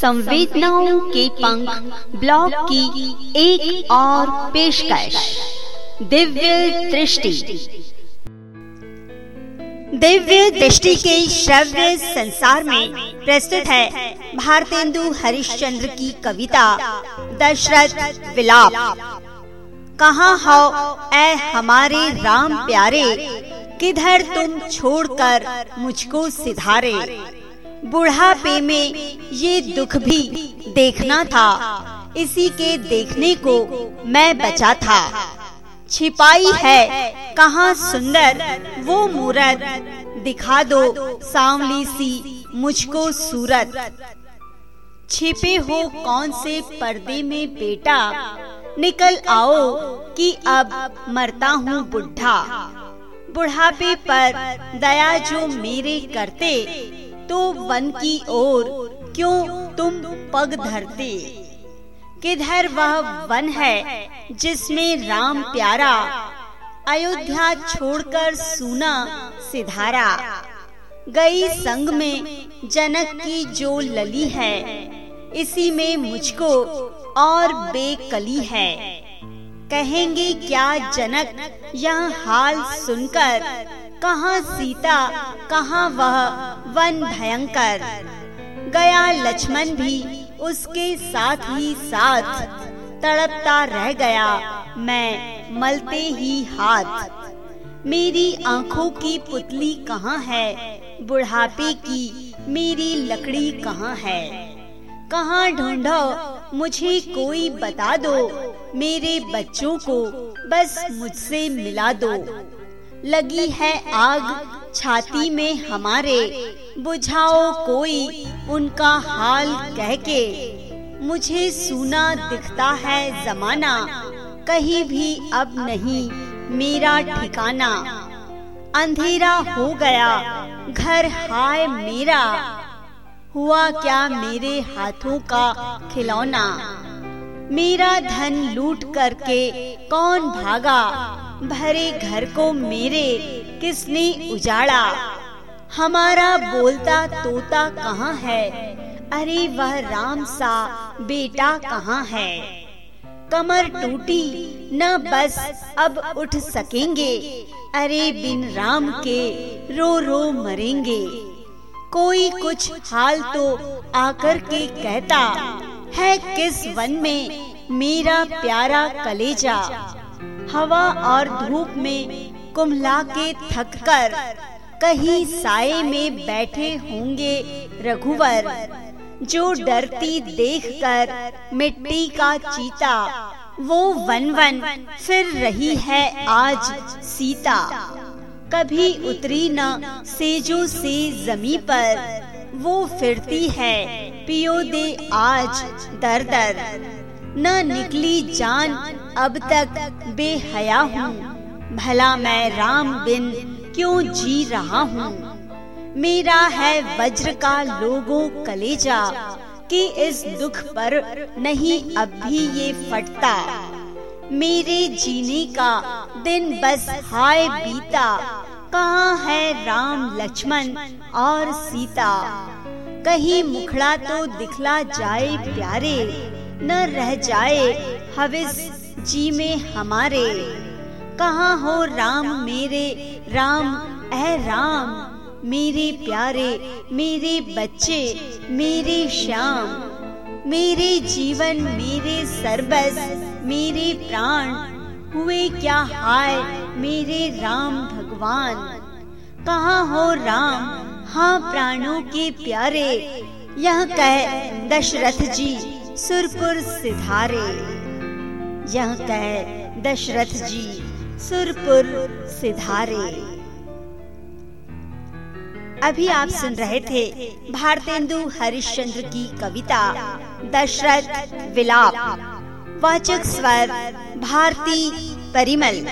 संवेदनाओं के पंख ब्लॉग की एक और पेशकश। दिव्य दृष्टि। दिव्य दृष्टि के श्रव्य संसार में प्रस्तुत है भारतेंदु हरिश्चंद्र की कविता, दशरथ विलाप। कहाँ हो ऐ हमारे राम प्यारे, किधर तुम छोड़कर मुझको सिधारे। बुढ़ापे में ये दुख भी देखना था। इसी के देखने को मैं बचा था। छिपाई है, कहाँ सुंदर वो मूरत। दिखा दो सांवली सी मुझको सूरत। छिपे हो कौन से पर्दे में बेटा? निकल आओ कि अब मरता हूँ बुढ़ा। बुढ़ापे पर दया जो मेरे करते तो वन की ओर क्यों तुम पग धरते? किधर वह वन है जिसमें राम प्यारा, अयोध्या छोड़कर सुना सिधारा? गई संग में जनक की जो लली है, इसी में मुझको और बेकली है। कहेंगे क्या जनक यह हाल सुनकर कहाँ सीता, कहाँ वह, वन भयंकर। गया लक्ष्मण भी उसके साथ ही साथ, तड़पता रह गया, मैं मलते ही हाथ। मेरी आँखों की पुतली कहाँ है? बुढ़ापे की मेरी लकड़ी कहाँ है? कहाँ ढूंढो, मुझे कोई बता दो, मेरे बच्चों को बस मुझसे मिला दो। लगी है आग छाती में हमारे। बुझाओ कोई उनका हाल कह के। मुझे सुना दिखता है जमाना। कहीं भी अब नहीं, मेरा ठिकाना। अंधेरा हो गया, घर हाय मेरा। हुआ क्या मेरे हाथों का खिलौना? मेरा धन लूट करके कौन भागा? भरे घर को मेरे किसने उजाड़ा? हमारा बोलता तोता कहाँ है? अरे वह राम सा बेटा कहाँ है? कमर टूटी, न बस अब उठ सकेंगे। अरे बिन राम के रो रो मरेंगे। कोई कुछ हाल तो आकर के कहता है किस वन में मेरा प्यारा कलेजा? हवा और धूप में कुमला के थक कर कहीं साए में बैठे होंगे रघुवर, जो डरती देखकर मिट्टी का चीता, वो वन वन फिर रही है आज सीता। कभी उतरी न सेजो से जमी पर, वो फिरती है पियो दे आज दर दर। न निकली जान अब तक बेहया हूँ। भला मैं राम बिन क्यों जी रहा हूँ? मेरा है वज्र का लोगों कलेजा कि इस दुख पर नहीं अब भी ये फटता। मेरे जीने का दिन बस हाय बीता। कहाँ है राम लक्ष्मण और सीता? कहीं मुखड़ा तो दिखला जाए प्यारे, न रह जाए हविस जी में हमारे। कहाँ हो राम मेरे, राम, ऐ राम, मेरे प्यारे, मेरे बच्चे, मेरे श्याम, मेरे जीवन, मेरे सरबस, मेरे प्राण, हुए क्या हाय मेरे राम भगवान। कहाँ हो राम हाँ प्राणों के प्यारे, यह कह दशरथ जी सुरपुर सिधारे। यह कह दशरथ जी सुरपुर सिधारे। अभी आप सुन रहे थे भारतेंदु हरिश्चंद्र की कविता, दशरथ विलाप। वाचक स्वर, भारती परिमल।